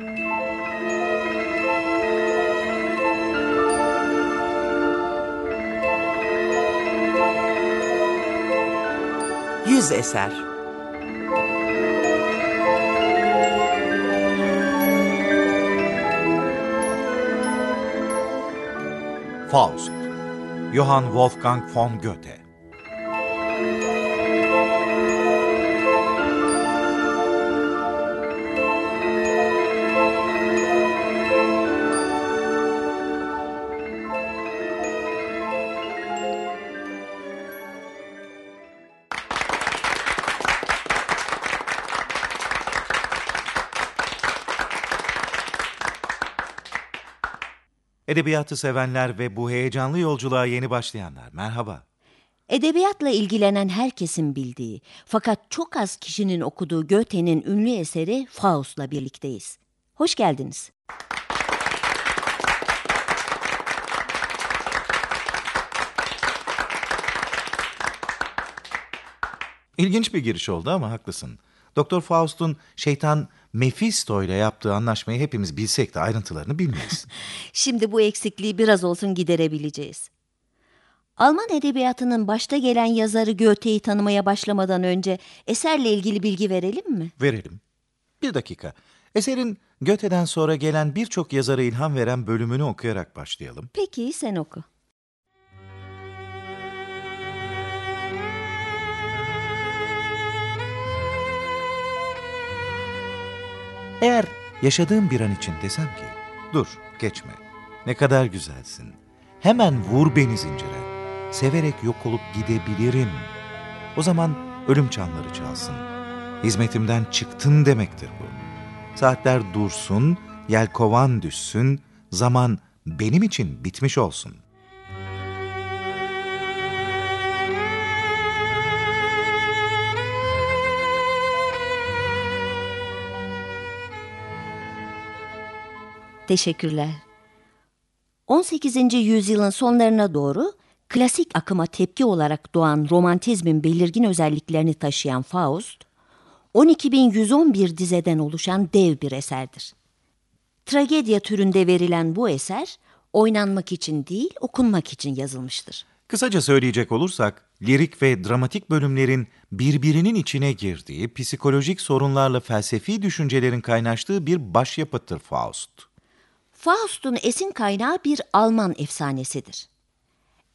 Yüz eser. Faust Johann Wolfgang von Goethe Edebiyatı sevenler ve bu heyecanlı yolculuğa yeni başlayanlar merhaba. Edebiyatla ilgilenen herkesin bildiği fakat çok az kişinin okuduğu Goethe'nin ünlü eseri Faust'la birlikteyiz. Hoş geldiniz. İlginç bir giriş oldu ama haklısın. Doktor Faust'un şeytan Mephisto ile yaptığı anlaşmayı hepimiz bilsek de ayrıntılarını bilmeyiz. Şimdi bu eksikliği biraz olsun giderebileceğiz. Alman edebiyatının başta gelen yazarı Goethe'yi tanımaya başlamadan önce eserle ilgili bilgi verelim mi? Verelim. Bir dakika. Eserin Goethe'den sonra gelen birçok yazara ilham veren bölümünü okuyarak başlayalım. Peki sen oku. Eğer yaşadığım bir an için desem ki, dur geçme, ne kadar güzelsin, hemen vur beni zincire, severek yok olup gidebilirim. O zaman ölüm çanları çalsın. Hizmetimden çıktın demektir bu. Saatler dursun, yelkovan düşsün, zaman benim için bitmiş olsun.'' Teşekkürler. 18. yüzyılın sonlarına doğru klasik akıma tepki olarak doğan romantizmin belirgin özelliklerini taşıyan Faust, 12.111 dizeden oluşan dev bir eserdir. Tragedya türünde verilen bu eser, oynanmak için değil, okunmak için yazılmıştır. Kısaca söyleyecek olursak, lirik ve dramatik bölümlerin birbirinin içine girdiği, psikolojik sorunlarla felsefi düşüncelerin kaynaştığı bir başyapıttır Faust. Faust'un esin kaynağı bir Alman efsanesidir.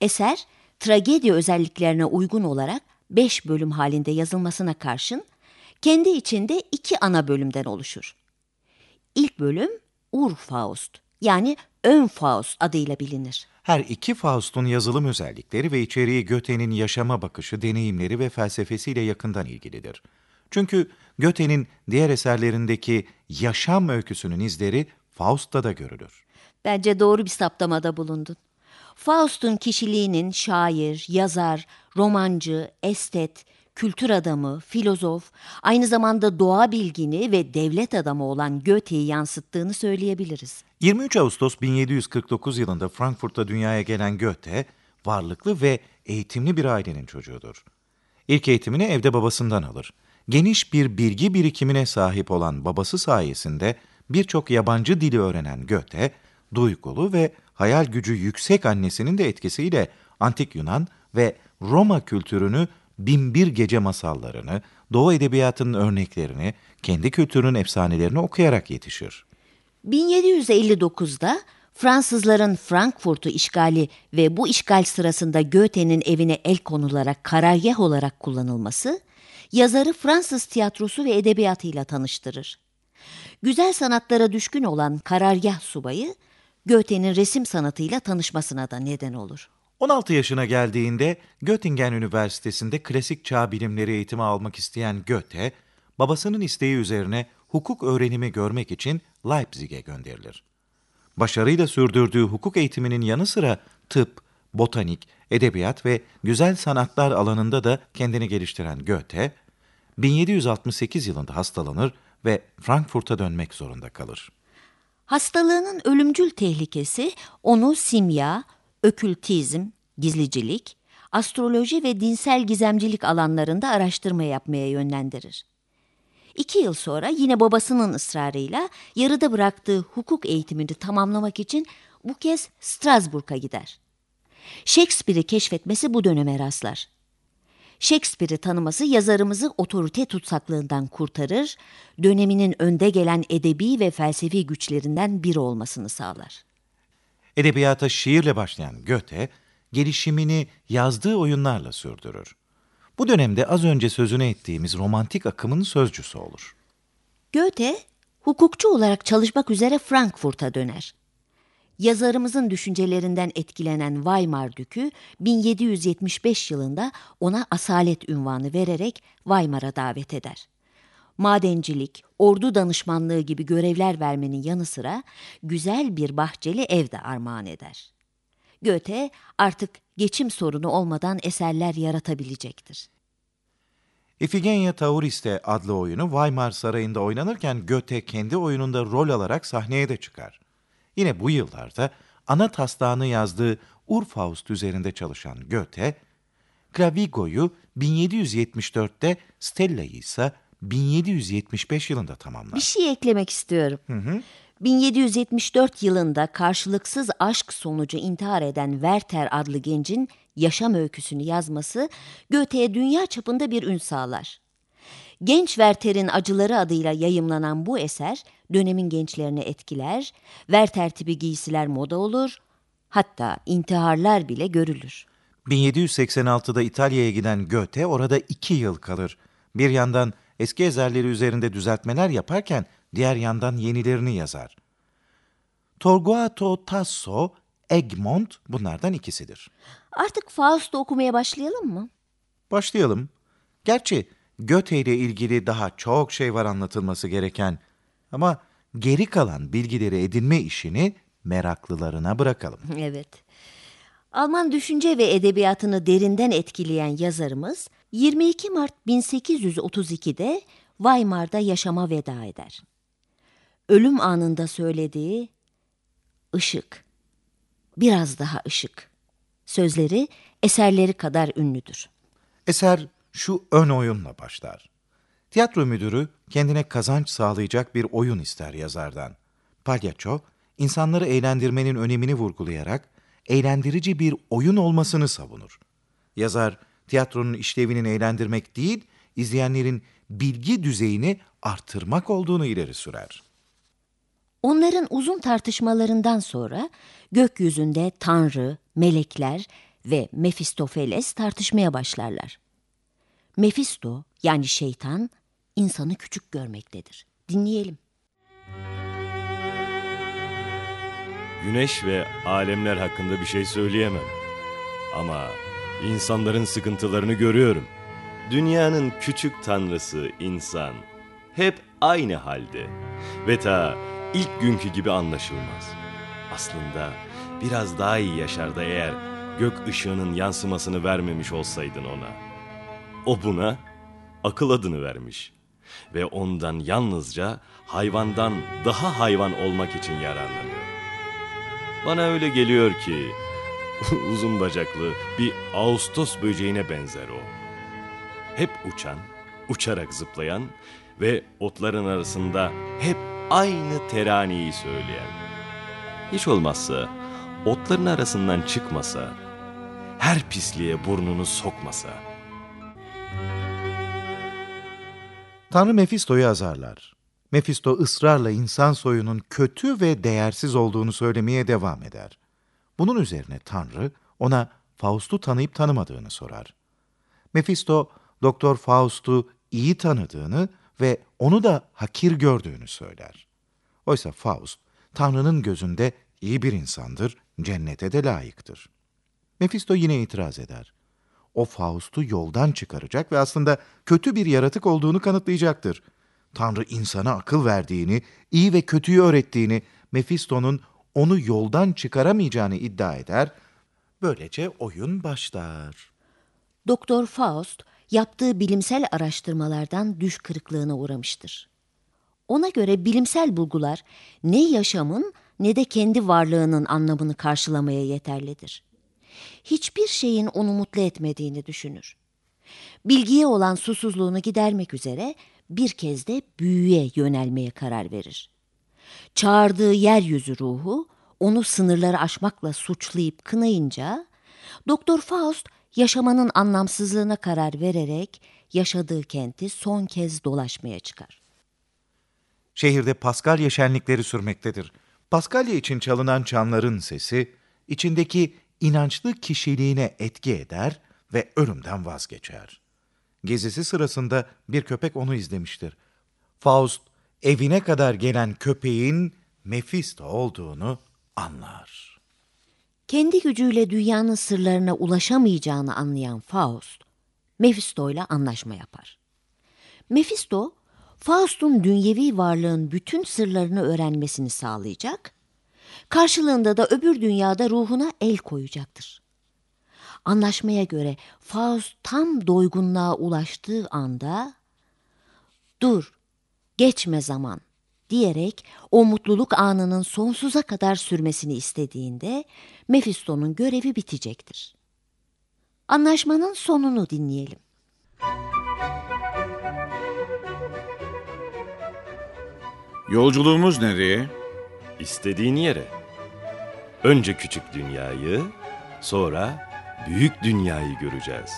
Eser, tragedi özelliklerine uygun olarak beş bölüm halinde yazılmasına karşın, kendi içinde iki ana bölümden oluşur. İlk bölüm Ur-Faust yani Ön Faust adıyla bilinir. Her iki Faust'un yazılım özellikleri ve içeriği Göte'nin yaşama bakışı, deneyimleri ve felsefesiyle yakından ilgilidir. Çünkü Göte'nin diğer eserlerindeki yaşam öyküsünün izleri Faust'ta da görülür. Bence doğru bir saptamada bulundun. Faust'un kişiliğinin şair, yazar, romancı, estet, kültür adamı, filozof, aynı zamanda doğa bilgini ve devlet adamı olan Goethe'yi yansıttığını söyleyebiliriz. 23 Ağustos 1749 yılında Frankfurt'ta dünyaya gelen Goethe, varlıklı ve eğitimli bir ailenin çocuğudur. İlk eğitimini evde babasından alır. Geniş bir bilgi birikimine sahip olan babası sayesinde birçok yabancı dili öğrenen Goethe, duygulu ve hayal gücü yüksek annesinin de etkisiyle antik Yunan ve Roma kültürünü binbir gece masallarını, Doğu edebiyatının örneklerini, kendi kültürünün efsanelerini okuyarak yetişir. 1759'da Fransızların Frankfurt'u işgali ve bu işgal sırasında Goethe'nin evine el konularak karargah olarak kullanılması, yazarı Fransız tiyatrosu ve edebiyatıyla tanıştırır. Güzel sanatlara düşkün olan karargah subayı, Goethe'nin resim sanatıyla tanışmasına da neden olur. 16 yaşına geldiğinde Göttingen Üniversitesi'nde klasik çağ bilimleri eğitimi almak isteyen Goethe, babasının isteği üzerine hukuk öğrenimi görmek için Leipzig'e gönderilir. Başarıyla sürdürdüğü hukuk eğitiminin yanı sıra tıp, botanik, edebiyat ve güzel sanatlar alanında da kendini geliştiren Goethe, 1768 yılında hastalanır ve Frankfurt'a dönmek zorunda kalır. Hastalığının ölümcül tehlikesi onu simya, ökültizm, gizlicilik, astroloji ve dinsel gizemcilik alanlarında araştırma yapmaya yönlendirir. İki yıl sonra yine babasının ısrarıyla yarıda bıraktığı hukuk eğitimini tamamlamak için bu kez Strasbourg'a gider. Shakespeare'i keşfetmesi bu döneme rastlar. Shakespeare'i tanıması yazarımızı otorite tutsaklığından kurtarır, döneminin önde gelen edebi ve felsefi güçlerinden biri olmasını sağlar. Edebiyata şiirle başlayan Goethe, gelişimini yazdığı oyunlarla sürdürür. Bu dönemde az önce sözünü ettiğimiz romantik akımın sözcüsü olur. Goethe, hukukçu olarak çalışmak üzere Frankfurt'a döner. Yazarımızın düşüncelerinden etkilenen Weimar Dükü 1775 yılında ona asalet ünvanı vererek Weimar'a davet eder. Madencilik, ordu danışmanlığı gibi görevler vermenin yanı sıra güzel bir bahçeli ev de armağan eder. Goethe artık geçim sorunu olmadan eserler yaratabilecektir. Ifigenia Tauriste adlı oyunu Weimar Sarayı'nda oynanırken Goethe kendi oyununda rol alarak sahneye de çıkar. Yine bu yıllarda ana taslağını yazdığı Urfaust üzerinde çalışan Goethe, Clavigo'yu 1774'te, Stella'yı ise 1775 yılında tamamlar. Bir şey eklemek istiyorum. 1774 yılında karşılıksız aşk sonucu intihar eden Werther adlı gencin yaşam öyküsünü yazması Goethe'ye dünya çapında bir ün sağlar. Genç Werther'in acıları adıyla yayımlanan bu eser dönemin gençlerini etkiler, Werther tipi giysiler moda olur, hatta intiharlar bile görülür. 1786'da İtalya'ya giden Goethe orada iki yıl kalır. Bir yandan eski eserleri üzerinde düzeltmeler yaparken diğer yandan yenilerini yazar. Torquato Tasso, Egmont bunlardan ikisidir. Artık Faust'u okumaya başlayalım mı? Başlayalım. Gerçi Goethe ile ilgili daha çok şey var anlatılması gereken ama geri kalan bilgileri edinme işini meraklılarına bırakalım. Evet. Alman düşünce ve edebiyatını derinden etkileyen yazarımız 22 Mart 1832'de Weimar'da yaşama veda eder. Ölüm anında söylediği ışık, biraz daha ışık sözleri eserleri kadar ünlüdür. Eser şu ön oyunla başlar. Tiyatro müdürü kendine kazanç sağlayacak bir oyun ister yazardan. Palyaço, insanları eğlendirmenin önemini vurgulayarak eğlendirici bir oyun olmasını savunur. Yazar, tiyatronun işlevinin eğlendirmek değil, izleyenlerin bilgi düzeyini artırmak olduğunu ileri sürer. Onların uzun tartışmalarından sonra gökyüzünde Tanrı, melekler ve Mefistofeles tartışmaya başlarlar. Mefisto yani şeytan insanı küçük görmektedir. Dinleyelim. Güneş ve alemler hakkında bir şey söyleyemem. Ama insanların sıkıntılarını görüyorum. Dünyanın küçük tanrısı insan. Hep aynı halde. Ve ta ilk günkü gibi anlaşılmaz. Aslında biraz daha iyi yaşardı eğer gök ışığının yansımasını vermemiş olsaydın ona. O buna akıl adını vermiş. Ve ondan yalnızca hayvandan daha hayvan olmak için yararlanıyor. Bana öyle geliyor ki uzun bacaklı bir Ağustos böceğine benzer o. Hep uçan, uçarak zıplayan ve otların arasında hep aynı teraniyi söyleyen. Hiç olmazsa otların arasından çıkmasa, her pisliğe burnunu sokmasa. Tanrı Mefisto'yu azarlar. Mefisto ısrarla insan soyunun kötü ve değersiz olduğunu söylemeye devam eder. Bunun üzerine Tanrı ona Faust'u tanıyıp tanımadığını sorar. Mefisto, Doktor Faust'u iyi tanıdığını ve onu da hakir gördüğünü söyler. Oysa Faust, Tanrı'nın gözünde iyi bir insandır, cennete de layıktır. Mefisto yine itiraz eder. O Faust'u yoldan çıkaracak ve aslında kötü bir yaratık olduğunu kanıtlayacaktır. Tanrı insana akıl verdiğini, iyi ve kötüyü öğrettiğini, Mefisto'nun onu yoldan çıkaramayacağını iddia eder. Böylece oyun başlar. Doktor Faust yaptığı bilimsel araştırmalardan düş kırıklığına uğramıştır. Ona göre bilimsel bulgular ne yaşamın ne de kendi varlığının anlamını karşılamaya yeterlidir. Hiçbir şeyin onu mutlu etmediğini düşünür. Bilgiye olan susuzluğunu gidermek üzere bir kez de büyüye yönelmeye karar verir. Çağırdığı yeryüzü ruhu onu sınırları aşmakla suçlayıp kınayınca Doktor Faust yaşamanın anlamsızlığına karar vererek yaşadığı kenti son kez dolaşmaya çıkar. Şehirde Paskalya şenlikleri sürmektedir. Paskalya için çalınan çanların sesi içindeki inançlı kişiliğine etki eder ve ölümden vazgeçer. Gezisi sırasında bir köpek onu izlemiştir. Faust evine kadar gelen köpeğin Mephisto olduğunu anlar. Kendi gücüyle dünyanın sırlarına ulaşamayacağını anlayan Faust, Mephisto ile anlaşma yapar. Mephisto, Faust'un dünyevi varlığın bütün sırlarını öğrenmesini sağlayacak, karşılığında da öbür dünyada ruhuna el koyacaktır. Anlaşmaya göre Faust tam doygunluğa ulaştığı anda ''Dur, geçme zaman.'' diyerek o mutluluk anının sonsuza kadar sürmesini istediğinde Mephisto'nun görevi bitecektir. Anlaşmanın sonunu dinleyelim. Yolculuğumuz nereye? İstediğin yere. Önce küçük dünyayı, sonra büyük dünyayı göreceğiz.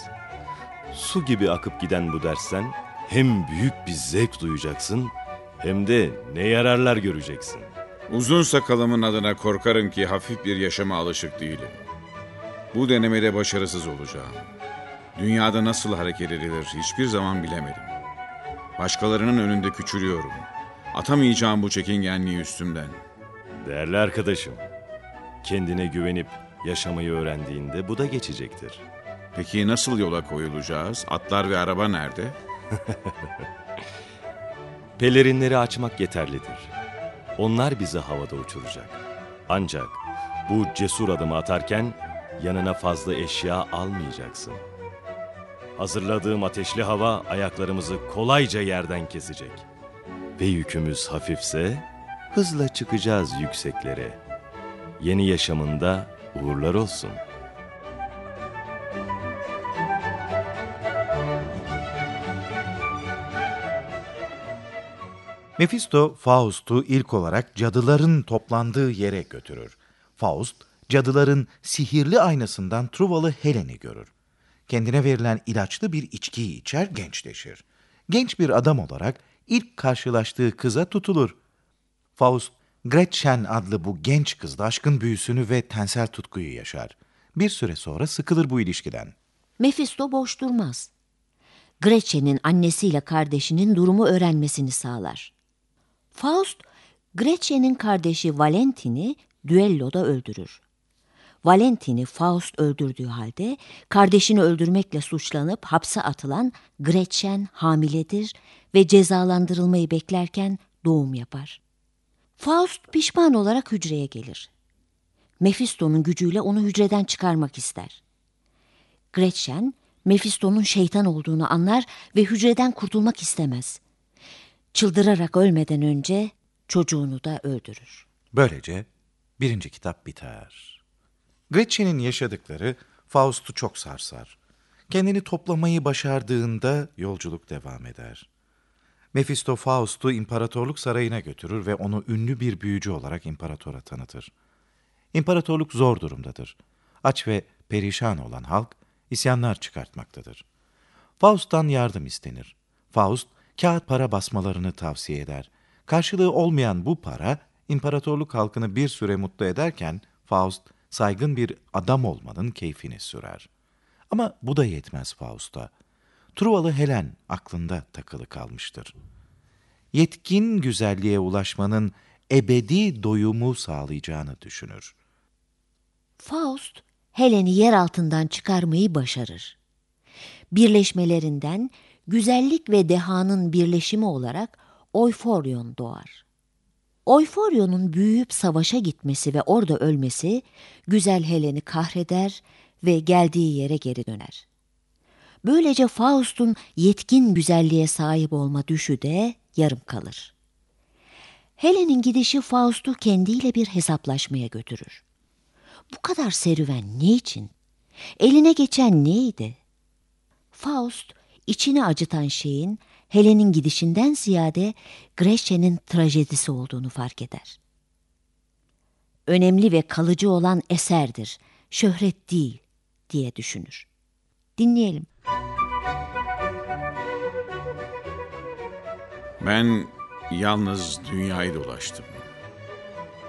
Su gibi akıp giden bu dersten hem büyük bir zevk duyacaksın hem de ne yararlar göreceksin. Uzun sakalımın adına korkarım ki hafif bir yaşama alışık değilim. Bu denemede başarısız olacağım. Dünyada nasıl hareket edilir hiçbir zaman bilemedim. Başkalarının önünde küçülüyorum. Atamayacağım bu çekingenliği üstümden. Değerli arkadaşım, kendine güvenip yaşamayı öğrendiğinde bu da geçecektir. Peki nasıl yola koyulacağız? Atlar ve araba nerede? Pelerinleri açmak yeterlidir. Onlar bizi havada uçuracak. Ancak bu cesur adımı atarken yanına fazla eşya almayacaksın. Hazırladığım ateşli hava ayaklarımızı kolayca yerden kesecek. Ve yükümüz hafifse hızla çıkacağız yükseklere. Yeni yaşamında uğurlar olsun. Mephisto, Faust'u ilk olarak cadıların toplandığı yere götürür. Faust, cadıların sihirli aynasından Truvalı Helen'i görür. Kendine verilen ilaçlı bir içkiyi içer, gençleşir. Genç bir adam olarak ilk karşılaştığı kıza tutulur. Faust, Gretchen adlı bu genç kızla aşkın büyüsünü ve tensel tutkuyu yaşar. Bir süre sonra sıkılır bu ilişkiden. Mephisto boş durmaz. Gretchen'in annesiyle kardeşinin durumu öğrenmesini sağlar. Faust, Gretchen'in kardeşi Valentin'i düelloda öldürür. Valentin'i Faust öldürdüğü halde kardeşini öldürmekle suçlanıp hapse atılan Gretchen hamiledir ve cezalandırılmayı beklerken doğum yapar. Faust pişman olarak hücreye gelir. Mephisto'nun gücüyle onu hücreden çıkarmak ister. Gretchen, Mephisto'nun şeytan olduğunu anlar ve hücreden kurtulmak istemez. Çıldırarak ölmeden önce çocuğunu da öldürür. Böylece birinci kitap biter. Gretchen'in yaşadıkları Faust'u çok sarsar. Kendini toplamayı başardığında yolculuk devam eder. Mephisto Faust'u imparatorluk sarayına götürür ve onu ünlü bir büyücü olarak imparatora tanıtır. İmparatorluk zor durumdadır. Aç ve perişan olan halk isyanlar çıkartmaktadır. Faust'tan yardım istenir. Faust, kağıt para basmalarını tavsiye eder. Karşılığı olmayan bu para, imparatorluk halkını bir süre mutlu ederken, Faust, saygın bir adam olmanın keyfini sürer. Ama bu da yetmez Faust'a. Truvalı Helen aklında takılı kalmıştır. Yetkin güzelliğe ulaşmanın ebedi doyumu sağlayacağını düşünür. Faust, Helen'i yer altından çıkarmayı başarır. Birleşmelerinden güzellik ve dehanın birleşimi olarak Oyforyon doğar. Oyforyon'un büyüyüp savaşa gitmesi ve orada ölmesi güzel Helen'i kahreder ve geldiği yere geri döner. Böylece Faust'un yetkin güzelliğe sahip olma düşü de yarım kalır. Helen'in gidişi Faust'u kendiyle bir hesaplaşmaya götürür. Bu kadar serüven ne için? Eline geçen neydi? Faust, içini acıtan şeyin Helen'in gidişinden ziyade Gretchen'in trajedisi olduğunu fark eder. Önemli ve kalıcı olan eserdir, şöhret değil diye düşünür. Dinleyelim. Ben yalnız dünyayı dolaştım.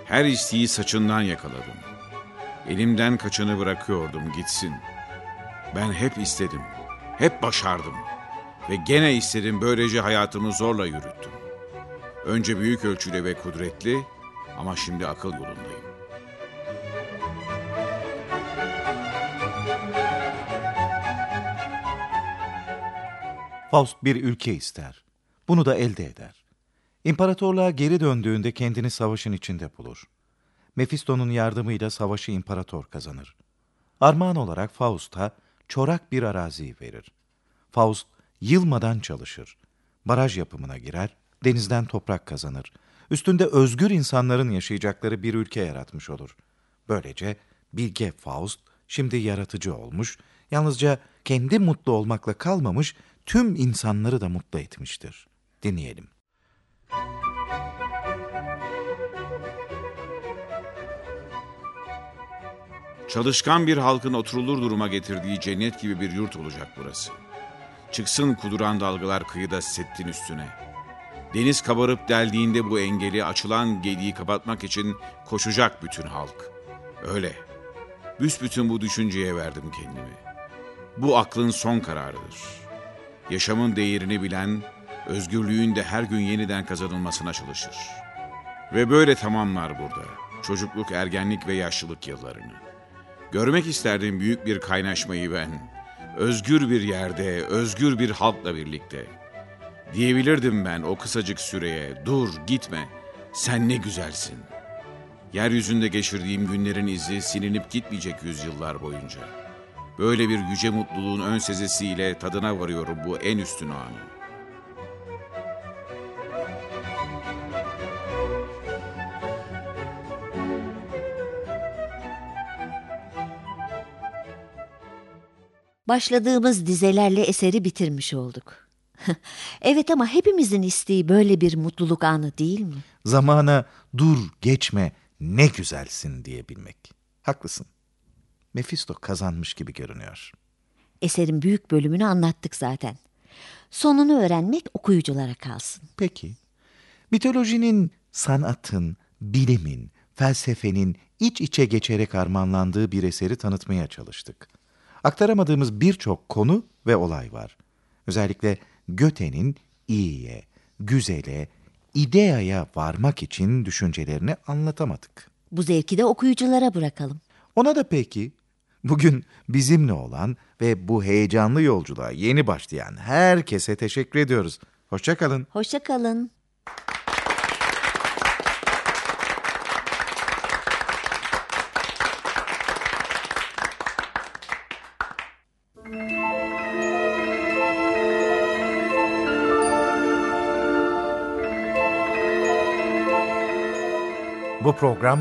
Her isteği saçından yakaladım. Elimden kaçanı bırakıyordum gitsin. Ben hep istedim, hep başardım. Ve gene istedim böylece hayatımı zorla yürüttüm. Önce büyük ölçüde ve kudretli ama şimdi akıl yolundayım. Faust bir ülke ister. Bunu da elde eder. İmparatorluğa geri döndüğünde kendini savaşın içinde bulur. Mephisto'nun yardımıyla savaşı imparator kazanır. Armağan olarak Faust'a çorak bir arazi verir. Faust yılmadan çalışır. Baraj yapımına girer, denizden toprak kazanır. Üstünde özgür insanların yaşayacakları bir ülke yaratmış olur. Böylece bilge Faust şimdi yaratıcı olmuş, yalnızca kendi mutlu olmakla kalmamış, tüm insanları da mutlu etmiştir. Dinleyelim. Çalışkan bir halkın oturulur duruma getirdiği cennet gibi bir yurt olacak burası. Çıksın kuduran dalgalar kıyıda settin üstüne. Deniz kabarıp deldiğinde bu engeli açılan gediği kapatmak için koşacak bütün halk. Öyle. Büsbütün bu düşünceye verdim kendimi. Bu aklın son kararıdır. Yaşamın değerini bilen, özgürlüğün de her gün yeniden kazanılmasına çalışır. Ve böyle tamamlar burada. Çocukluk, ergenlik ve yaşlılık yıllarını. Görmek isterdim büyük bir kaynaşmayı ben. Özgür bir yerde, özgür bir halkla birlikte. Diyebilirdim ben o kısacık süreye, dur gitme, sen ne güzelsin. Yeryüzünde geçirdiğim günlerin izi silinip gitmeyecek yüzyıllar boyunca. Böyle bir yüce mutluluğun ön sezesiyle tadına varıyorum bu en üstün anı. Başladığımız dizelerle eseri bitirmiş olduk. evet ama hepimizin isteği böyle bir mutluluk anı değil mi? Zamana dur geçme ne güzelsin diyebilmek. Haklısın. Mephisto kazanmış gibi görünüyor. Eserin büyük bölümünü anlattık zaten. Sonunu öğrenmek okuyuculara kalsın. Peki, mitolojinin, sanatın, bilimin, felsefenin iç içe geçerek armağanlandığı bir eseri tanıtmaya çalıştık. Aktaramadığımız birçok konu ve olay var. Özellikle Göte'nin iyiye, güzele, ideaya varmak için düşüncelerini anlatamadık. Bu zevki de okuyuculara bırakalım. Ona da peki, bugün bizimle olan ve bu heyecanlı yolculuğa yeni başlayan herkese teşekkür ediyoruz. Hoşçakalın. Hoşça kalın. Bu program